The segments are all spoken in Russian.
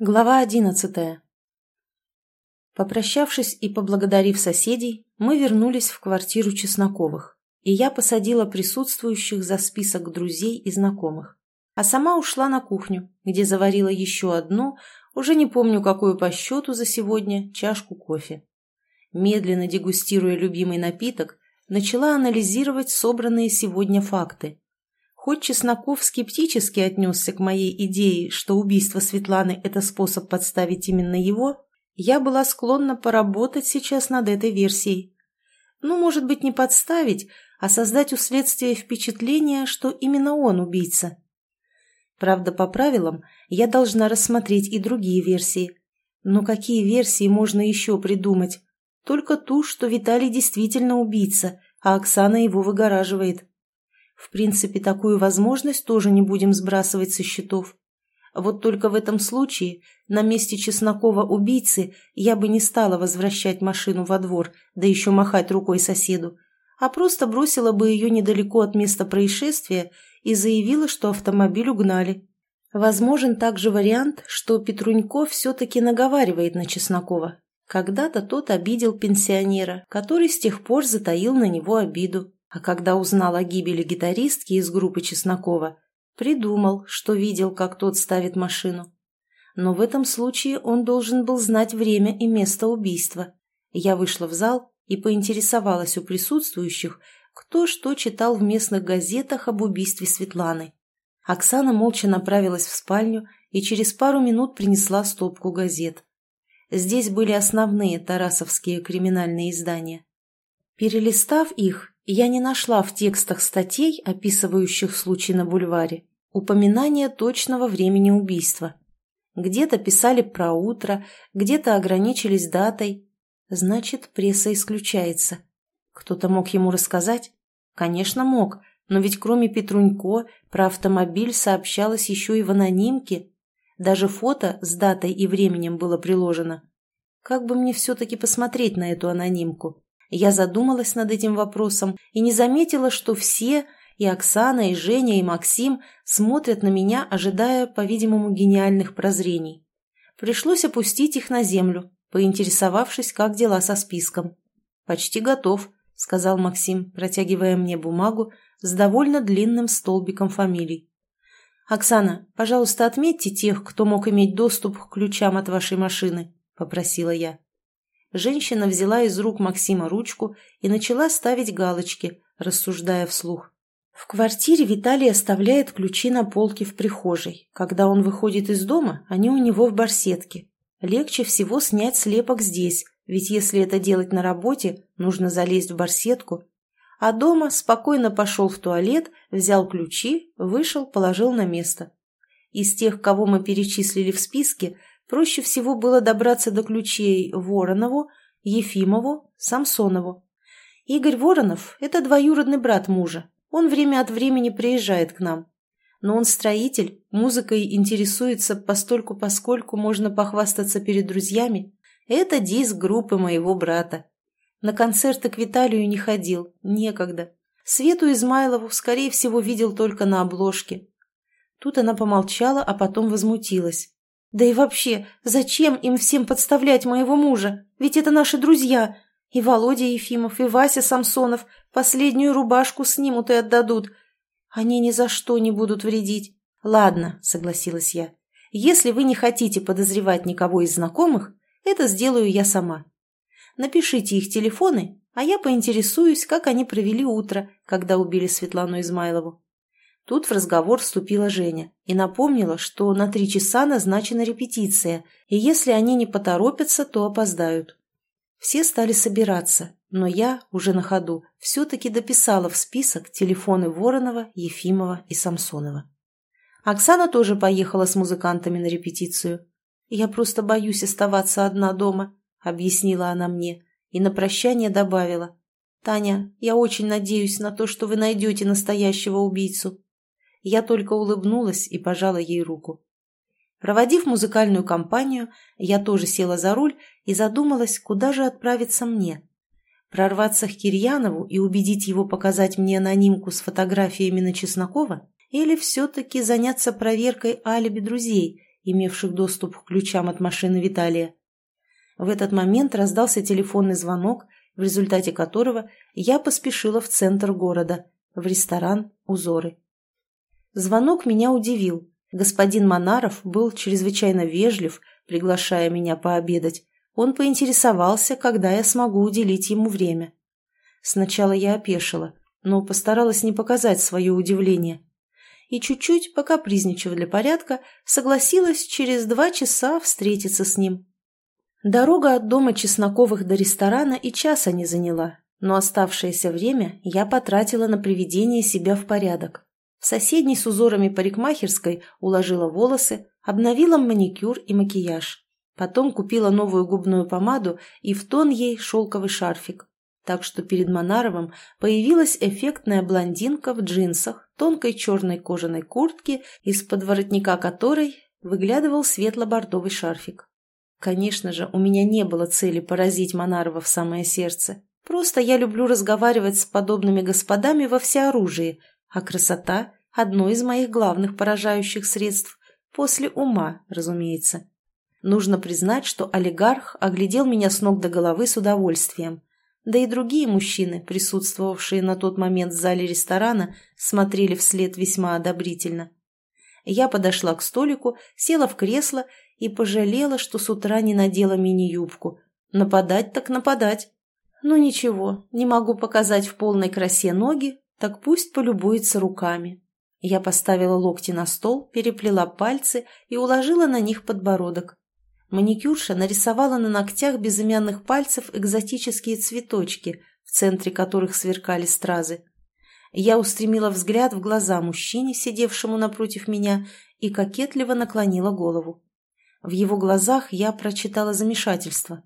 Глава одиннадцатая. Попрощавшись и поблагодарив соседей, мы вернулись в квартиру Чесноковых, и я посадила присутствующих за список друзей и знакомых. А сама ушла на кухню, где заварила еще одну, уже не помню какую по счету за сегодня, чашку кофе. Медленно дегустируя любимый напиток, начала анализировать собранные сегодня факты. Хоть Чесноков скептически отнесся к моей идее, что убийство Светланы – это способ подставить именно его, я была склонна поработать сейчас над этой версией. Ну, может быть, не подставить, а создать у следствия впечатление, что именно он убийца. Правда, по правилам, я должна рассмотреть и другие версии. Но какие версии можно еще придумать? Только ту, что Виталий действительно убийца, а Оксана его выгораживает. В принципе, такую возможность тоже не будем сбрасывать со счетов. Вот только в этом случае на месте Чеснокова убийцы я бы не стала возвращать машину во двор, да еще махать рукой соседу, а просто бросила бы ее недалеко от места происшествия и заявила, что автомобиль угнали. Возможен также вариант, что Петрунько все-таки наговаривает на Чеснокова. Когда-то тот обидел пенсионера, который с тех пор затаил на него обиду. А когда узнал о гибели гитаристки из группы Чеснокова, придумал, что видел, как тот ставит машину. Но в этом случае он должен был знать время и место убийства. Я вышла в зал и поинтересовалась у присутствующих, кто что читал в местных газетах об убийстве Светланы. Оксана молча направилась в спальню и через пару минут принесла стопку газет. Здесь были основные тарасовские криминальные издания. Перелистав их, я не нашла в текстах статей, описывающих случай на бульваре, упоминания точного времени убийства. Где-то писали про утро, где-то ограничились датой. Значит, пресса исключается. Кто-то мог ему рассказать? Конечно, мог, но ведь кроме Петрунько про автомобиль сообщалось еще и в анонимке. Даже фото с датой и временем было приложено. Как бы мне все-таки посмотреть на эту анонимку? Я задумалась над этим вопросом и не заметила, что все, и Оксана, и Женя, и Максим, смотрят на меня, ожидая, по-видимому, гениальных прозрений. Пришлось опустить их на землю, поинтересовавшись, как дела со списком. «Почти готов», — сказал Максим, протягивая мне бумагу с довольно длинным столбиком фамилий. «Оксана, пожалуйста, отметьте тех, кто мог иметь доступ к ключам от вашей машины», — попросила я. Женщина взяла из рук Максима ручку и начала ставить галочки, рассуждая вслух. В квартире Виталий оставляет ключи на полке в прихожей. Когда он выходит из дома, они у него в барсетке. Легче всего снять слепок здесь, ведь если это делать на работе, нужно залезть в барсетку. А дома спокойно пошел в туалет, взял ключи, вышел, положил на место. Из тех, кого мы перечислили в списке, проще всего было добраться до ключей Воронову, Ефимову, Самсонову. Игорь Воронов – это двоюродный брат мужа. Он время от времени приезжает к нам. Но он строитель, музыкой интересуется постольку поскольку можно похвастаться перед друзьями. Это диск группы моего брата. На концерты к Виталию не ходил, некогда. Свету Измайлову, скорее всего, видел только на обложке. Тут она помолчала, а потом возмутилась. Да и вообще, зачем им всем подставлять моего мужа? Ведь это наши друзья. И Володя Ефимов, и Вася Самсонов последнюю рубашку снимут и отдадут. Они ни за что не будут вредить. Ладно, согласилась я. Если вы не хотите подозревать никого из знакомых, это сделаю я сама. Напишите их телефоны, а я поинтересуюсь, как они провели утро, когда убили Светлану Измайлову. Тут в разговор вступила Женя и напомнила, что на три часа назначена репетиция, и если они не поторопятся, то опоздают. Все стали собираться, но я, уже на ходу, все-таки дописала в список телефоны Воронова, Ефимова и Самсонова. Оксана тоже поехала с музыкантами на репетицию. «Я просто боюсь оставаться одна дома», — объяснила она мне, и на прощание добавила. «Таня, я очень надеюсь на то, что вы найдете настоящего убийцу». Я только улыбнулась и пожала ей руку. Проводив музыкальную компанию, я тоже села за руль и задумалась, куда же отправиться мне. Прорваться к Кирьянову и убедить его показать мне анонимку с фотографиями на Чеснокова? Или все-таки заняться проверкой алиби друзей имевших доступ к ключам от машины Виталия. В этот момент раздался телефонный звонок, в результате которого я поспешила в центр города, в ресторан «Узоры». Звонок меня удивил. Господин Монаров был чрезвычайно вежлив, приглашая меня пообедать. Он поинтересовался, когда я смогу уделить ему время. Сначала я опешила, но постаралась не показать свое удивление. И чуть-чуть, покапризничав для порядка, согласилась через два часа встретиться с ним. Дорога от дома Чесноковых до ресторана и часа не заняла, но оставшееся время я потратила на приведение себя в порядок. В соседней с узорами парикмахерской уложила волосы, обновила маникюр и макияж. Потом купила новую губную помаду и в тон ей шелковый шарфик. Так что перед Монаровым появилась эффектная блондинка в джинсах, тонкой черной кожаной куртке, из-под воротника которой выглядывал светло-бордовый шарфик. Конечно же, у меня не было цели поразить Монарова в самое сердце. Просто я люблю разговаривать с подобными господами во всеоружии, а красота – одно из моих главных поражающих средств, после ума, разумеется. Нужно признать, что олигарх оглядел меня с ног до головы с удовольствием. Да и другие мужчины, присутствовавшие на тот момент в зале ресторана, смотрели вслед весьма одобрительно. Я подошла к столику, села в кресло и пожалела, что с утра не надела мини-юбку. Нападать так нападать. Ну ничего, не могу показать в полной красе ноги, так пусть полюбуется руками. Я поставила локти на стол, переплела пальцы и уложила на них подбородок. Маникюрша нарисовала на ногтях безымянных пальцев экзотические цветочки, в центре которых сверкали стразы. Я устремила взгляд в глаза мужчине, сидевшему напротив меня, и кокетливо наклонила голову. В его глазах я прочитала замешательство.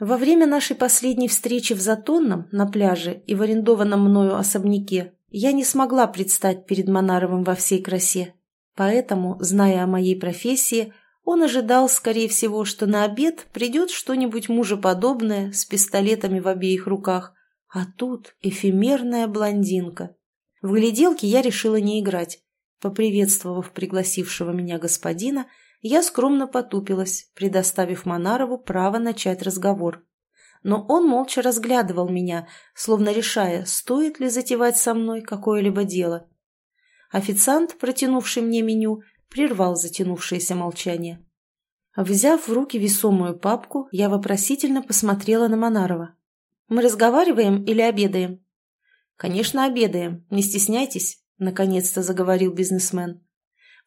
Во время нашей последней встречи в Затонном, на пляже и в арендованном мною особняке, я не смогла предстать перед Монаровым во всей красе. Поэтому, зная о моей профессии, он ожидал, скорее всего, что на обед придет что-нибудь мужеподобное с пистолетами в обеих руках, а тут эфемерная блондинка. В гляделке я решила не играть. Поприветствовав пригласившего меня господина, я скромно потупилась, предоставив Монарову право начать разговор. Но он молча разглядывал меня, словно решая, стоит ли затевать со мной какое-либо дело. Официант, протянувший мне меню, прервал затянувшееся молчание. Взяв в руки весомую папку, я вопросительно посмотрела на Монарова. «Мы разговариваем или обедаем?» «Конечно, обедаем. Не стесняйтесь», — наконец-то заговорил бизнесмен.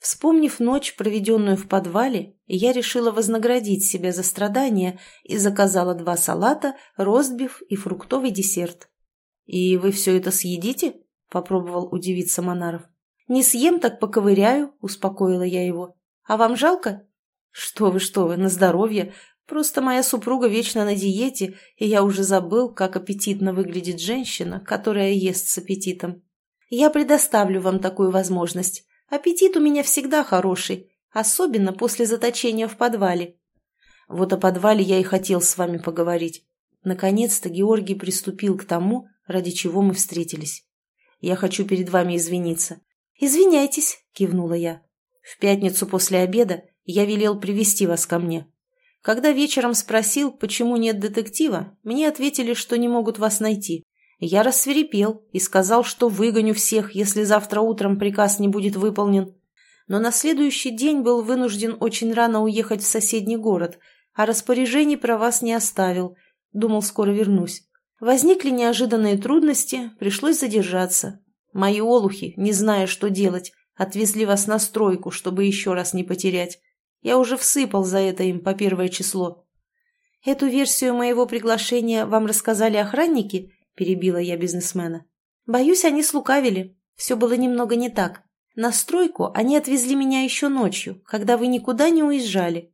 Вспомнив ночь, проведенную в подвале, я решила вознаградить себя за страдания и заказала два салата, ростбиф и фруктовый десерт. «И вы все это съедите?» — попробовал удивиться Монаров. «Не съем, так поковыряю», — успокоила я его. «А вам жалко?» «Что вы, что вы, на здоровье. Просто моя супруга вечно на диете, и я уже забыл, как аппетитно выглядит женщина, которая ест с аппетитом. Я предоставлю вам такую возможность. Аппетит у меня всегда хороший, особенно после заточения в подвале. Вот о подвале я и хотел с вами поговорить. Наконец-то Георгий приступил к тому, ради чего мы встретились. Я хочу перед вами извиниться. «Извиняйтесь», — кивнула я. «В пятницу после обеда я велел привести вас ко мне. Когда вечером спросил, почему нет детектива, мне ответили, что не могут вас найти. Я рассверепел и сказал, что выгоню всех, если завтра утром приказ не будет выполнен. Но на следующий день был вынужден очень рано уехать в соседний город, а распоряжений про вас не оставил. Думал, скоро вернусь. Возникли неожиданные трудности, пришлось задержаться. Мои олухи, не зная, что делать, отвезли вас на стройку, чтобы еще раз не потерять. Я уже всыпал за это им по первое число. Эту версию моего приглашения вам рассказали охранники –— перебила я бизнесмена. «Боюсь, они слукавили. Все было немного не так. На стройку они отвезли меня еще ночью, когда вы никуда не уезжали.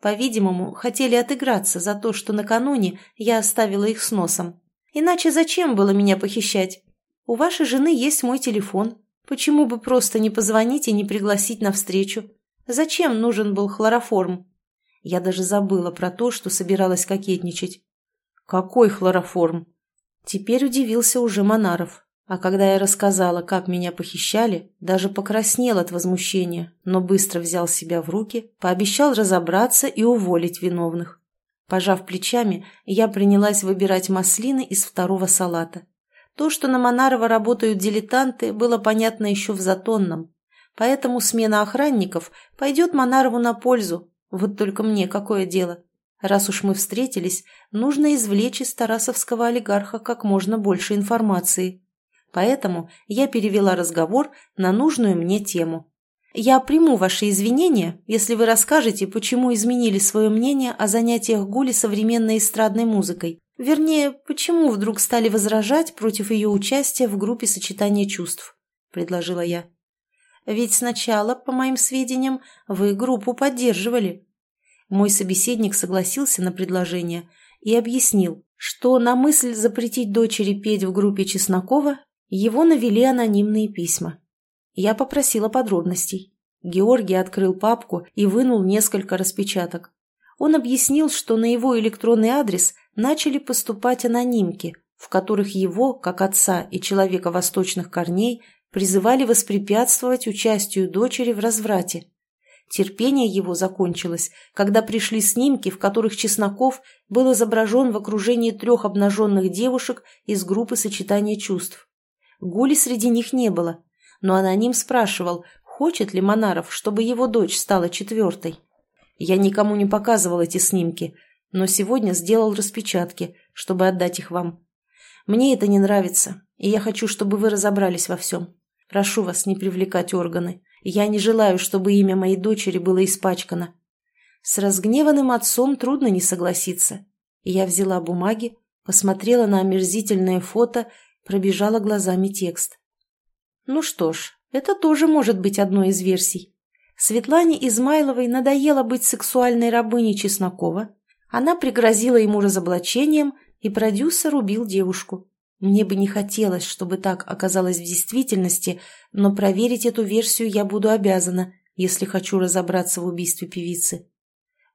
По-видимому, хотели отыграться за то, что накануне я оставила их с носом. Иначе зачем было меня похищать? У вашей жены есть мой телефон. Почему бы просто не позвонить и не пригласить на встречу? Зачем нужен был хлороформ? Я даже забыла про то, что собиралась кокетничать. «Какой хлороформ?» Теперь удивился уже Монаров. А когда я рассказала, как меня похищали, даже покраснел от возмущения, но быстро взял себя в руки, пообещал разобраться и уволить виновных. Пожав плечами, я принялась выбирать маслины из второго салата. То, что на Монарова работают дилетанты, было понятно еще в Затонном. Поэтому смена охранников пойдет Монарову на пользу. Вот только мне какое дело? Раз уж мы встретились, нужно извлечь из тарасовского олигарха как можно больше информации. Поэтому я перевела разговор на нужную мне тему. Я приму ваши извинения, если вы расскажете, почему изменили свое мнение о занятиях Гули современной эстрадной музыкой. Вернее, почему вдруг стали возражать против ее участия в группе сочетания чувств, предложила я. Ведь сначала, по моим сведениям, вы группу поддерживали. Мой собеседник согласился на предложение и объяснил, что на мысль запретить дочери петь в группе Чеснокова его навели анонимные письма. Я попросила подробностей. Георгий открыл папку и вынул несколько распечаток. Он объяснил, что на его электронный адрес начали поступать анонимки, в которых его, как отца и человека восточных корней, призывали воспрепятствовать участию дочери в разврате. Терпение его закончилось, когда пришли снимки, в которых Чесноков был изображен в окружении трех обнаженных девушек из группы сочетания чувств. Гули среди них не было, но аноним спрашивал, хочет ли Монаров, чтобы его дочь стала четвертой. Я никому не показывал эти снимки, но сегодня сделал распечатки, чтобы отдать их вам. Мне это не нравится, и я хочу, чтобы вы разобрались во всем. Прошу вас не привлекать органы. Я не желаю, чтобы имя моей дочери было испачкано. С разгневанным отцом трудно не согласиться. Я взяла бумаги, посмотрела на омерзительное фото, пробежала глазами текст. Ну что ж, это тоже может быть одной из версий. Светлане Измайловой надоело быть сексуальной рабыней Чеснокова. Она пригрозила ему разоблачением, и продюсер убил девушку. Мне бы не хотелось, чтобы так оказалось в действительности, но проверить эту версию я буду обязана, если хочу разобраться в убийстве певицы.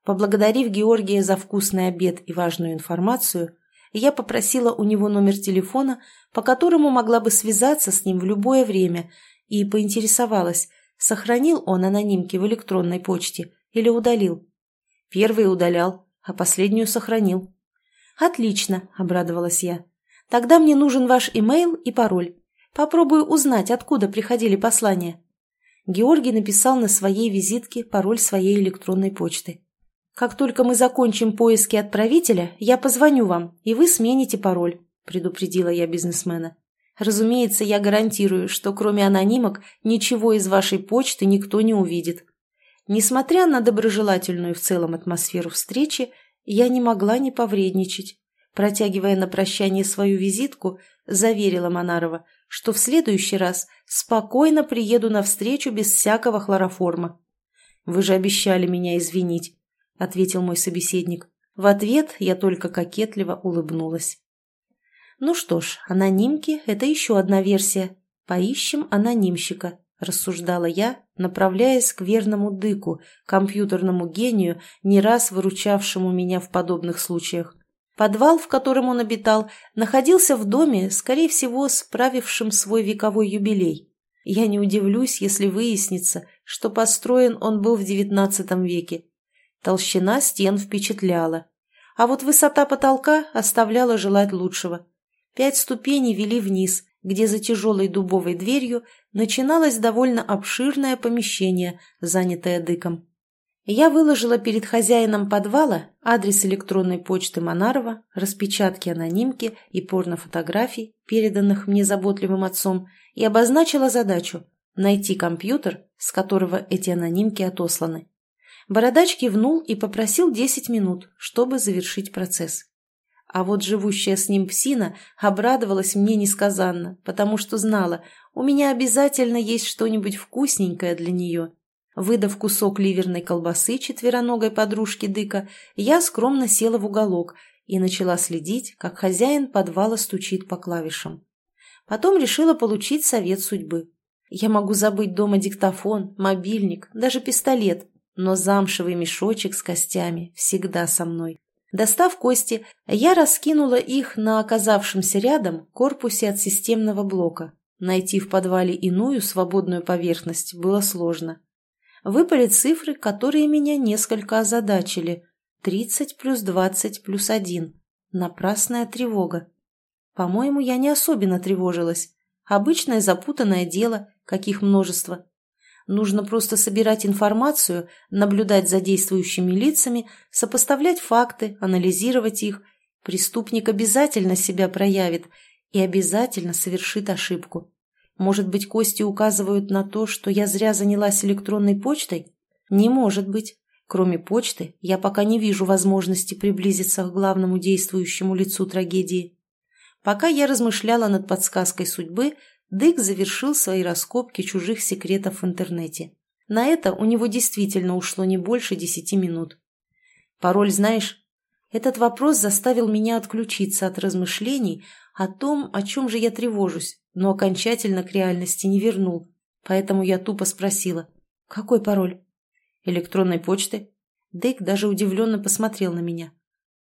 Поблагодарив Георгия за вкусный обед и важную информацию, я попросила у него номер телефона, по которому могла бы связаться с ним в любое время, и поинтересовалась, сохранил он анонимки в электронной почте или удалил. Первый удалял, а последнюю сохранил. «Отлично», — обрадовалась я. Тогда мне нужен ваш имейл и пароль. Попробую узнать, откуда приходили послания». Георгий написал на своей визитке пароль своей электронной почты. «Как только мы закончим поиски отправителя, я позвоню вам, и вы смените пароль», – предупредила я бизнесмена. «Разумеется, я гарантирую, что кроме анонимок ничего из вашей почты никто не увидит». Несмотря на доброжелательную в целом атмосферу встречи, я не могла не повредничать протягивая на прощание свою визитку, заверила Монарова, что в следующий раз спокойно приеду на встречу без всякого хлороформа. «Вы же обещали меня извинить», — ответил мой собеседник. В ответ я только кокетливо улыбнулась. «Ну что ж, анонимки — это еще одна версия. Поищем анонимщика», — рассуждала я, направляясь к верному дыку, компьютерному гению, не раз выручавшему меня в подобных случаях. Подвал, в котором он обитал, находился в доме, скорее всего, справившем свой вековой юбилей. Я не удивлюсь, если выяснится, что построен он был в XIX веке. Толщина стен впечатляла. А вот высота потолка оставляла желать лучшего. Пять ступеней вели вниз, где за тяжелой дубовой дверью начиналось довольно обширное помещение, занятое дыком. Я выложила перед хозяином подвала адрес электронной почты Монарова, распечатки анонимки и порнофотографий, переданных мне заботливым отцом, и обозначила задачу – найти компьютер, с которого эти анонимки отосланы. Бородач кивнул и попросил 10 минут, чтобы завершить процесс. А вот живущая с ним псина обрадовалась мне несказанно, потому что знала, у меня обязательно есть что-нибудь вкусненькое для нее – Выдав кусок ливерной колбасы четвероногой подружки Дыка, я скромно села в уголок и начала следить, как хозяин подвала стучит по клавишам. Потом решила получить совет судьбы. Я могу забыть дома диктофон, мобильник, даже пистолет, но замшевый мешочек с костями всегда со мной. Достав кости, я раскинула их на оказавшемся рядом корпусе от системного блока. Найти в подвале иную свободную поверхность было сложно. Выпали цифры, которые меня несколько озадачили. 30 плюс 20 плюс 1. Напрасная тревога. По-моему, я не особенно тревожилась. Обычное запутанное дело, каких множество. Нужно просто собирать информацию, наблюдать за действующими лицами, сопоставлять факты, анализировать их. Преступник обязательно себя проявит и обязательно совершит ошибку. Может быть, кости указывают на то, что я зря занялась электронной почтой? Не может быть. Кроме почты, я пока не вижу возможности приблизиться к главному действующему лицу трагедии. Пока я размышляла над подсказкой судьбы, Дык завершил свои раскопки чужих секретов в интернете. На это у него действительно ушло не больше десяти минут. «Пароль знаешь?» Этот вопрос заставил меня отключиться от размышлений о том, о чем же я тревожусь, но окончательно к реальности не вернул. Поэтому я тупо спросила. «Какой пароль?» «Электронной почты». Дык даже удивленно посмотрел на меня.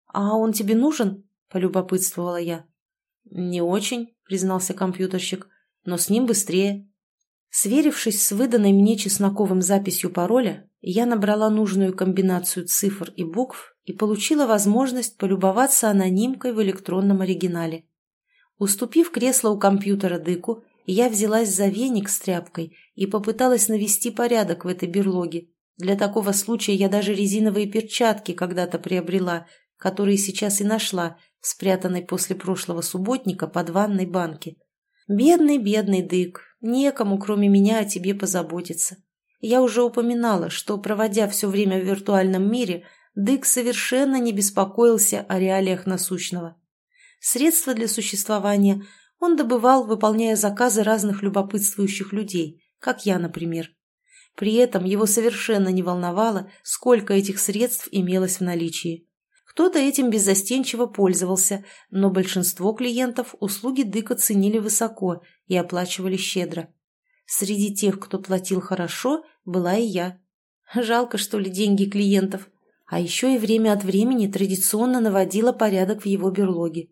«А он тебе нужен?» – полюбопытствовала я. «Не очень», – признался компьютерщик но с ним быстрее. Сверившись с выданной мне чесноковым записью пароля, я набрала нужную комбинацию цифр и букв и получила возможность полюбоваться анонимкой в электронном оригинале. Уступив кресло у компьютера Дыку, я взялась за веник с тряпкой и попыталась навести порядок в этой берлоге. Для такого случая я даже резиновые перчатки когда-то приобрела, которые сейчас и нашла спрятанной после прошлого субботника под ванной банке. «Бедный, бедный Дык, некому, кроме меня, о тебе позаботиться. Я уже упоминала, что, проводя все время в виртуальном мире, Дык совершенно не беспокоился о реалиях насущного. Средства для существования он добывал, выполняя заказы разных любопытствующих людей, как я, например. При этом его совершенно не волновало, сколько этих средств имелось в наличии. Кто-то этим беззастенчиво пользовался, но большинство клиентов услуги Дыка ценили высоко и оплачивали щедро. Среди тех, кто платил хорошо, была и я. Жалко, что ли, деньги клиентов. А еще и время от времени традиционно наводила порядок в его берлоге.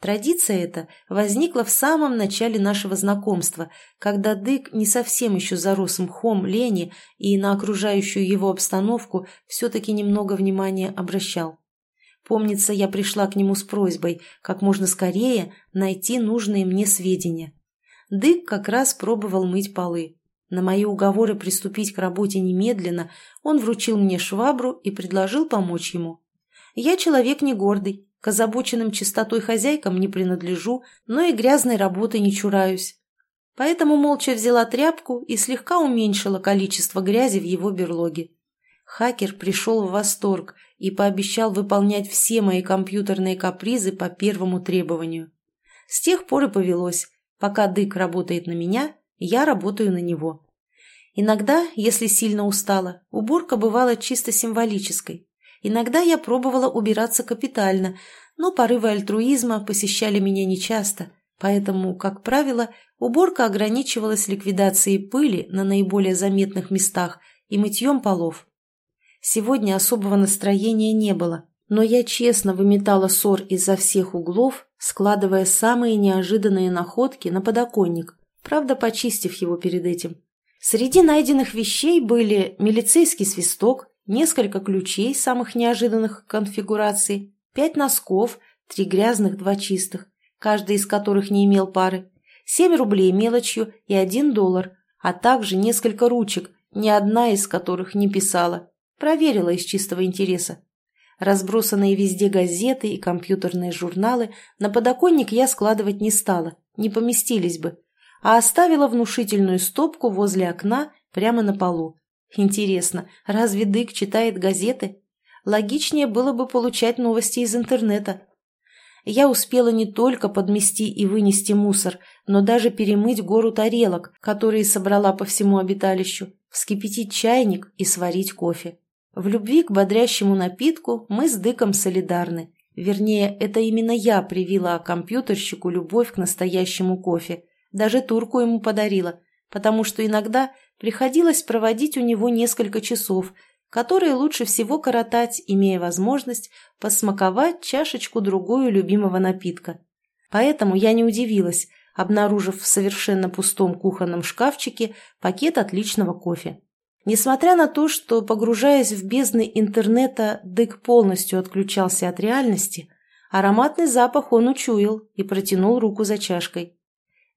Традиция эта возникла в самом начале нашего знакомства, когда Дык не совсем еще зарос мхом лени и на окружающую его обстановку все-таки немного внимания обращал. Помнится, я пришла к нему с просьбой как можно скорее найти нужные мне сведения. Дык как раз пробовал мыть полы. На мои уговоры приступить к работе немедленно он вручил мне швабру и предложил помочь ему. Я человек не гордый, к озабоченным чистотой хозяйкам не принадлежу, но и грязной работы не чураюсь. Поэтому молча взяла тряпку и слегка уменьшила количество грязи в его берлоге. Хакер пришел в восторг и пообещал выполнять все мои компьютерные капризы по первому требованию. С тех пор и повелось. Пока Дык работает на меня, я работаю на него. Иногда, если сильно устала, уборка бывала чисто символической. Иногда я пробовала убираться капитально, но порывы альтруизма посещали меня нечасто, поэтому, как правило, уборка ограничивалась ликвидацией пыли на наиболее заметных местах и мытьем полов. Сегодня особого настроения не было, но я честно выметала ссор изо всех углов, складывая самые неожиданные находки на подоконник, правда, почистив его перед этим. Среди найденных вещей были милицейский свисток, несколько ключей самых неожиданных конфигураций, пять носков, три грязных, два чистых, каждый из которых не имел пары, семь рублей мелочью и один доллар, а также несколько ручек, ни одна из которых не писала. Проверила из чистого интереса. Разбросанные везде газеты и компьютерные журналы на подоконник я складывать не стала, не поместились бы, а оставила внушительную стопку возле окна прямо на полу. Интересно, разве Дык читает газеты? Логичнее было бы получать новости из интернета. Я успела не только подмести и вынести мусор, но даже перемыть гору тарелок, которые собрала по всему обиталищу, вскипятить чайник и сварить кофе. В любви к бодрящему напитку мы с Дыком солидарны. Вернее, это именно я привила компьютерщику любовь к настоящему кофе. Даже турку ему подарила, потому что иногда приходилось проводить у него несколько часов, которые лучше всего коротать, имея возможность посмаковать чашечку-другую любимого напитка. Поэтому я не удивилась, обнаружив в совершенно пустом кухонном шкафчике пакет отличного кофе. Несмотря на то, что, погружаясь в бездны интернета, Дык полностью отключался от реальности, ароматный запах он учуял и протянул руку за чашкой.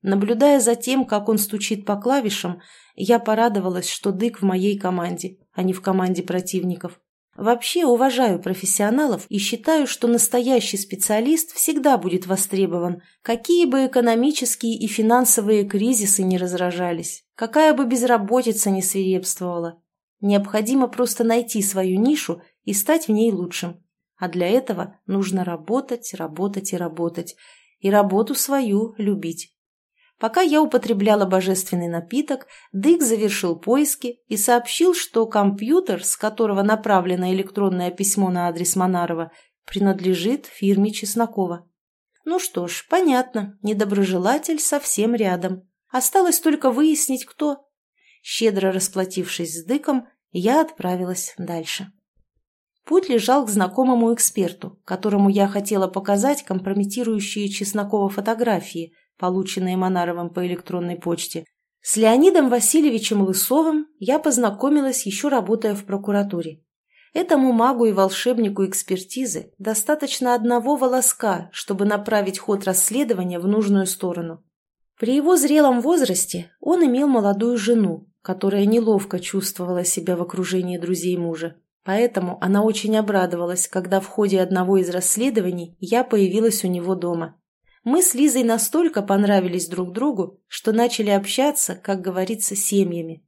Наблюдая за тем, как он стучит по клавишам, я порадовалась, что Дык в моей команде, а не в команде противников. Вообще уважаю профессионалов и считаю, что настоящий специалист всегда будет востребован, какие бы экономические и финансовые кризисы не разражались, какая бы безработица не свирепствовала. Необходимо просто найти свою нишу и стать в ней лучшим. А для этого нужно работать, работать и работать. И работу свою любить. Пока я употребляла божественный напиток, Дык завершил поиски и сообщил, что компьютер, с которого направлено электронное письмо на адрес Монарова, принадлежит фирме Чеснокова. Ну что ж, понятно, недоброжелатель совсем рядом. Осталось только выяснить, кто. Щедро расплатившись с Дыком, я отправилась дальше. Путь лежал к знакомому эксперту, которому я хотела показать компрометирующие Чеснокова фотографии – полученные Монаровым по электронной почте. С Леонидом Васильевичем Лысовым я познакомилась, еще работая в прокуратуре. Этому магу и волшебнику экспертизы достаточно одного волоска, чтобы направить ход расследования в нужную сторону. При его зрелом возрасте он имел молодую жену, которая неловко чувствовала себя в окружении друзей мужа. Поэтому она очень обрадовалась, когда в ходе одного из расследований я появилась у него дома. Мы с Лизой настолько понравились друг другу, что начали общаться, как говорится, семьями.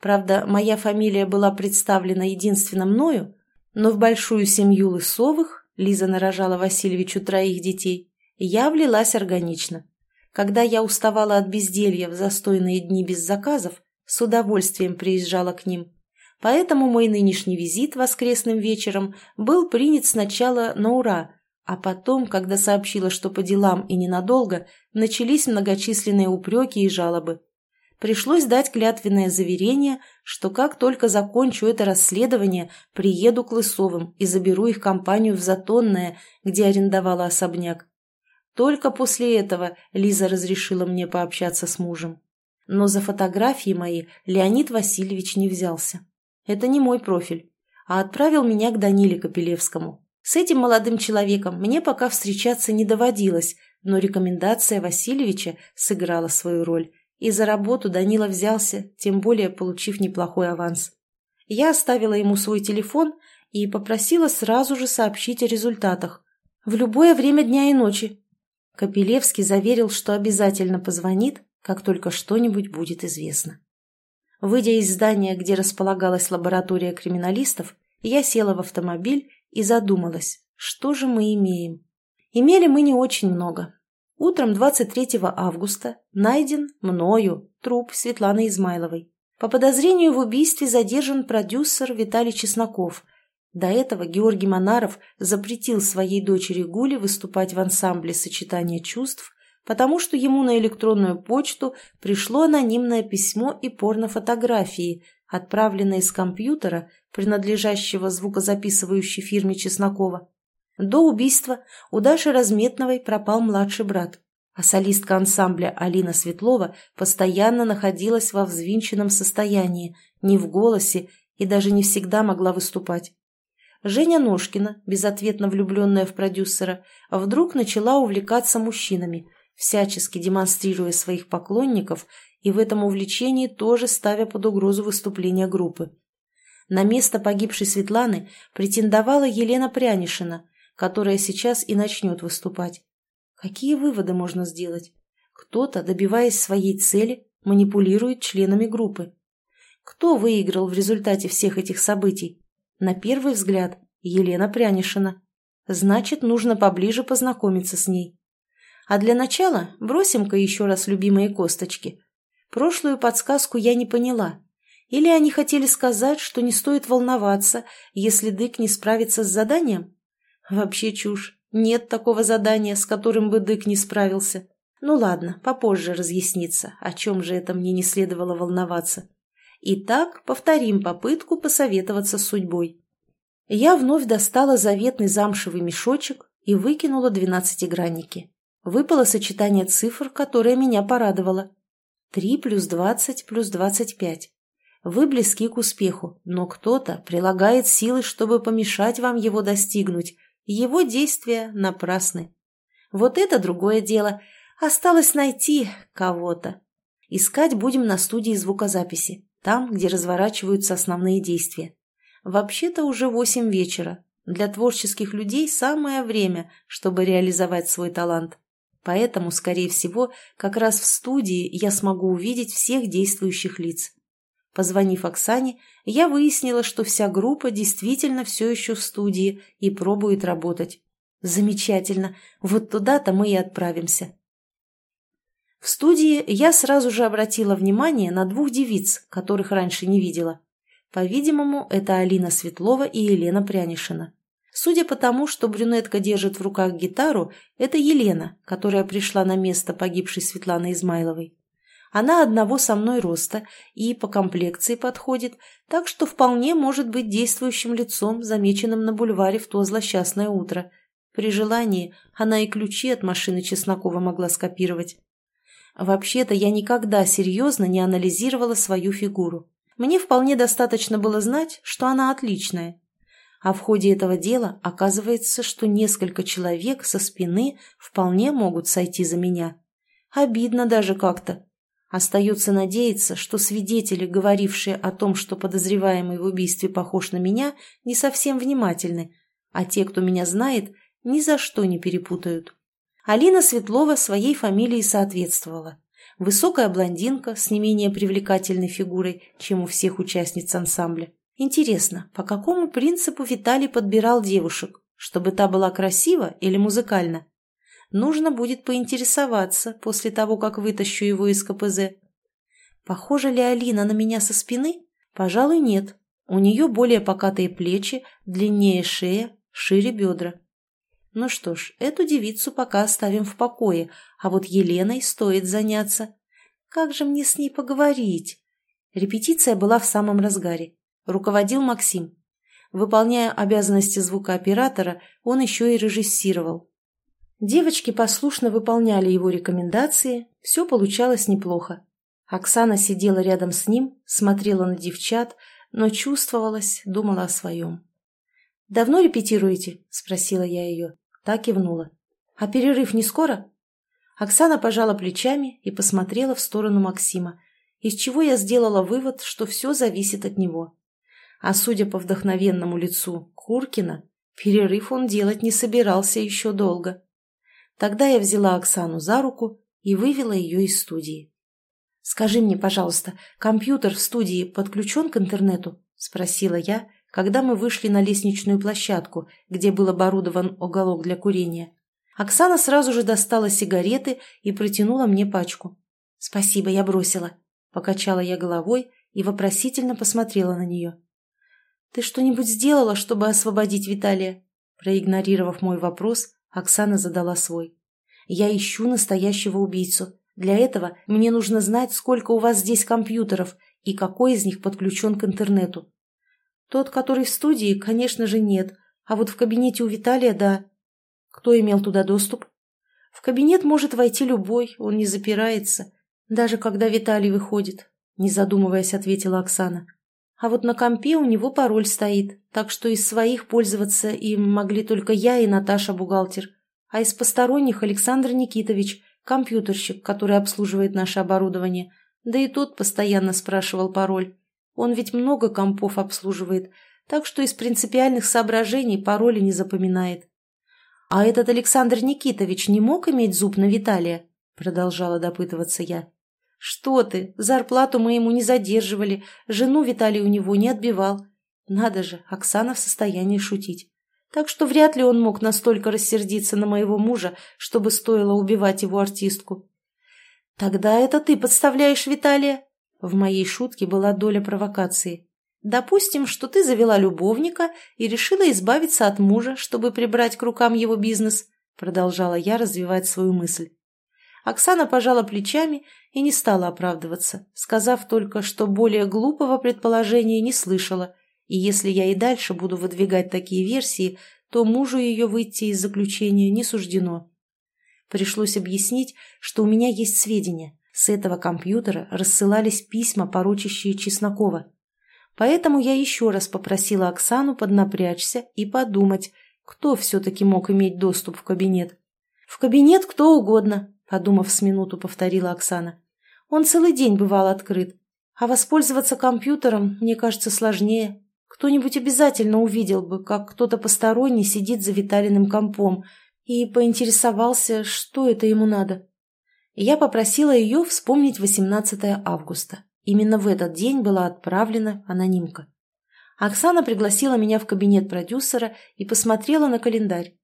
Правда, моя фамилия была представлена единственно мною, но в большую семью Лысовых, Лиза нарожала Васильевичу троих детей, я влилась органично. Когда я уставала от безделья в застойные дни без заказов, с удовольствием приезжала к ним. Поэтому мой нынешний визит воскресным вечером был принят сначала на ура – а потом, когда сообщила, что по делам и ненадолго, начались многочисленные упреки и жалобы. Пришлось дать клятвенное заверение, что как только закончу это расследование, приеду к Лысовым и заберу их компанию в Затонное, где арендовала особняк. Только после этого Лиза разрешила мне пообщаться с мужем. Но за фотографии мои Леонид Васильевич не взялся. Это не мой профиль, а отправил меня к Даниле Капелевскому. С этим молодым человеком мне пока встречаться не доводилось, но рекомендация Васильевича сыграла свою роль, и за работу Данила взялся, тем более получив неплохой аванс. Я оставила ему свой телефон и попросила сразу же сообщить о результатах. В любое время дня и ночи. Капелевский заверил, что обязательно позвонит, как только что-нибудь будет известно. Выйдя из здания, где располагалась лаборатория криминалистов, я села в автомобиль и задумалась, что же мы имеем. Имели мы не очень много. Утром 23 августа найден мною труп Светланы Измайловой. По подозрению в убийстве задержан продюсер Виталий Чесноков. До этого Георгий Монаров запретил своей дочери Гуле выступать в ансамбле сочетания чувств, потому что ему на электронную почту пришло анонимное письмо и порнофотографии, отправленные с компьютера принадлежащего звукозаписывающей фирме Чеснокова. До убийства у Даши Разметновой пропал младший брат, а солистка ансамбля Алина Светлова постоянно находилась во взвинченном состоянии, не в голосе и даже не всегда могла выступать. Женя Ножкина, безответно влюбленная в продюсера, вдруг начала увлекаться мужчинами, всячески демонстрируя своих поклонников и в этом увлечении тоже ставя под угрозу выступления группы. На место погибшей Светланы претендовала Елена Прянишина, которая сейчас и начнет выступать. Какие выводы можно сделать? Кто-то, добиваясь своей цели, манипулирует членами группы. Кто выиграл в результате всех этих событий? На первый взгляд, Елена Прянишина. Значит, нужно поближе познакомиться с ней. А для начала бросим-ка еще раз любимые косточки. Прошлую подсказку я не поняла, или они хотели сказать, что не стоит волноваться, если Дык не справится с заданием? Вообще чушь. Нет такого задания, с которым бы Дык не справился. Ну ладно, попозже разъяснится, о чем же это мне не следовало волноваться. Итак, повторим попытку посоветоваться с судьбой. Я вновь достала заветный замшевый мешочек и выкинула двенадцатигранники. Выпало сочетание цифр, которое меня порадовало. Три плюс двадцать плюс двадцать пять. Вы близки к успеху, но кто-то прилагает силы, чтобы помешать вам его достигнуть. Его действия напрасны. Вот это другое дело. Осталось найти кого-то. Искать будем на студии звукозаписи, там, где разворачиваются основные действия. Вообще-то уже восемь вечера. Для творческих людей самое время, чтобы реализовать свой талант. Поэтому, скорее всего, как раз в студии я смогу увидеть всех действующих лиц. Позвонив Оксане, я выяснила, что вся группа действительно все еще в студии и пробует работать. Замечательно, вот туда-то мы и отправимся. В студии я сразу же обратила внимание на двух девиц, которых раньше не видела. По-видимому, это Алина Светлова и Елена Прянишина. Судя по тому, что брюнетка держит в руках гитару, это Елена, которая пришла на место погибшей Светланы Измайловой. Она одного со мной роста и по комплекции подходит, так что вполне может быть действующим лицом, замеченным на бульваре в то злосчастное утро. При желании она и ключи от машины Чеснокова могла скопировать. Вообще-то я никогда серьезно не анализировала свою фигуру. Мне вполне достаточно было знать, что она отличная. А в ходе этого дела оказывается, что несколько человек со спины вполне могут сойти за меня. Обидно даже как-то. Остается надеяться, что свидетели, говорившие о том, что подозреваемый в убийстве похож на меня, не совсем внимательны, а те, кто меня знает, ни за что не перепутают. Алина Светлова своей фамилии соответствовала. Высокая блондинка с не менее привлекательной фигурой, чем у всех участниц ансамбля. Интересно, по какому принципу Виталий подбирал девушек? Чтобы та была красива или музыкальна? Нужно будет поинтересоваться после того, как вытащу его из КПЗ. Похожа ли Алина на меня со спины? Пожалуй, нет. У нее более покатые плечи, длиннее шея, шире бедра. Ну что ж, эту девицу пока оставим в покое, а вот Еленой стоит заняться. Как же мне с ней поговорить? Репетиция была в самом разгаре. Руководил Максим. Выполняя обязанности звукооператора, он еще и режиссировал. Девочки послушно выполняли его рекомендации, все получалось неплохо. Оксана сидела рядом с ним, смотрела на девчат, но чувствовалась, думала о своем. «Давно репетируете?» – спросила я ее. Та кивнула. «А перерыв не скоро?» Оксана пожала плечами и посмотрела в сторону Максима, из чего я сделала вывод, что все зависит от него. А судя по вдохновенному лицу Куркина, перерыв он делать не собирался еще долго. Тогда я взяла Оксану за руку и вывела ее из студии. «Скажи мне, пожалуйста, компьютер в студии подключен к интернету?» – спросила я, когда мы вышли на лестничную площадку, где был оборудован уголок для курения. Оксана сразу же достала сигареты и протянула мне пачку. «Спасибо, я бросила», — покачала я головой и вопросительно посмотрела на нее. «Ты что-нибудь сделала, чтобы освободить Виталия?» Проигнорировав мой вопрос, Оксана задала свой. «Я ищу настоящего убийцу. Для этого мне нужно знать, сколько у вас здесь компьютеров и какой из них подключен к интернету. Тот, который в студии, конечно же, нет, а вот в кабинете у Виталия – да. Кто имел туда доступ? В кабинет может войти любой, он не запирается, даже когда Виталий выходит, не задумываясь, ответила Оксана. А вот на компе у него пароль стоит, так что из своих пользоваться им могли только я и Наташа-бухгалтер, а из посторонних Александр Никитович, компьютерщик, который обслуживает наше оборудование, да и тот постоянно спрашивал пароль. Он ведь много компов обслуживает, так что из принципиальных соображений пароли не запоминает. «А этот Александр Никитович не мог иметь зуб на Виталия?» Продолжала допытываться я. «Что ты? Зарплату мы ему не задерживали, жену Виталий у него не отбивал. Надо же, Оксана в состоянии шутить. Так что вряд ли он мог настолько рассердиться на моего мужа, чтобы стоило убивать его артистку. «Тогда это ты подставляешь Виталия?» В моей шутке была доля провокации. Допустим, что ты завела любовника и решила избавиться от мужа, чтобы прибрать к рукам его бизнес, продолжала я развивать свою мысль. Оксана пожала плечами и не стала оправдываться, сказав только, что более глупого предположения не слышала, и если я и дальше буду выдвигать такие версии, то мужу ее выйти из заключения не суждено. Пришлось объяснить, что у меня есть сведения. С этого компьютера рассылались письма, порочащие Чеснокова. Поэтому я еще раз попросила Оксану поднапрячься и подумать, кто все-таки мог иметь доступ в кабинет. «В кабинет кто угодно», — подумав с минуту, повторила Оксана. «Он целый день бывал открыт. А воспользоваться компьютером, мне кажется, сложнее. Кто-нибудь обязательно увидел бы, как кто-то посторонний сидит за Виталиным компом и поинтересовался, что это ему надо. Я попросила ее вспомнить 18 августа. Именно в этот день была отправлена анонимка. Оксана пригласила меня в кабинет продюсера и посмотрела на календарь.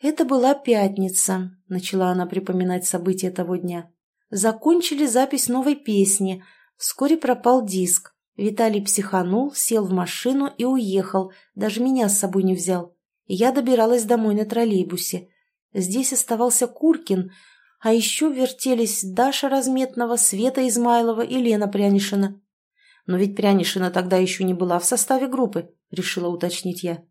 «Это была пятница», — начала она припоминать события того дня. «Закончили запись новой песни. Вскоре пропал диск. Виталий психанул, сел в машину и уехал, даже меня с собой не взял. Я добиралась домой на троллейбусе. Здесь оставался Куркин, а еще вертелись Даша Разметного, Света Измайлова и Лена Прянишина. «Но ведь Прянишина тогда еще не была в составе группы», — решила уточнить я.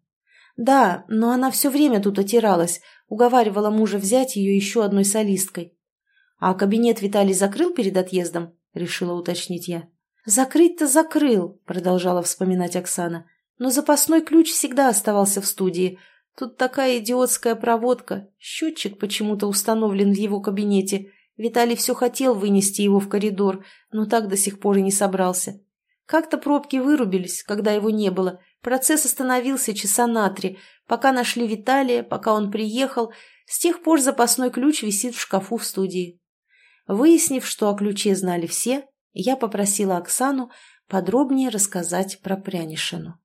«Да, но она все время тут отиралась, уговаривала мужа взять ее еще одной солисткой». «А кабинет Виталий закрыл перед отъездом?» — решила уточнить я. «Закрыть-то закрыл», — продолжала вспоминать Оксана. «Но запасной ключ всегда оставался в студии, Тут такая идиотская проводка. Счетчик почему-то установлен в его кабинете. Виталий все хотел вынести его в коридор, но так до сих пор и не собрался. Как-то пробки вырубились, когда его не было. Процесс остановился часа на три. Пока нашли Виталия, пока он приехал, с тех пор запасной ключ висит в шкафу в студии. Выяснив, что о ключе знали все, я попросила Оксану подробнее рассказать про Прянишину.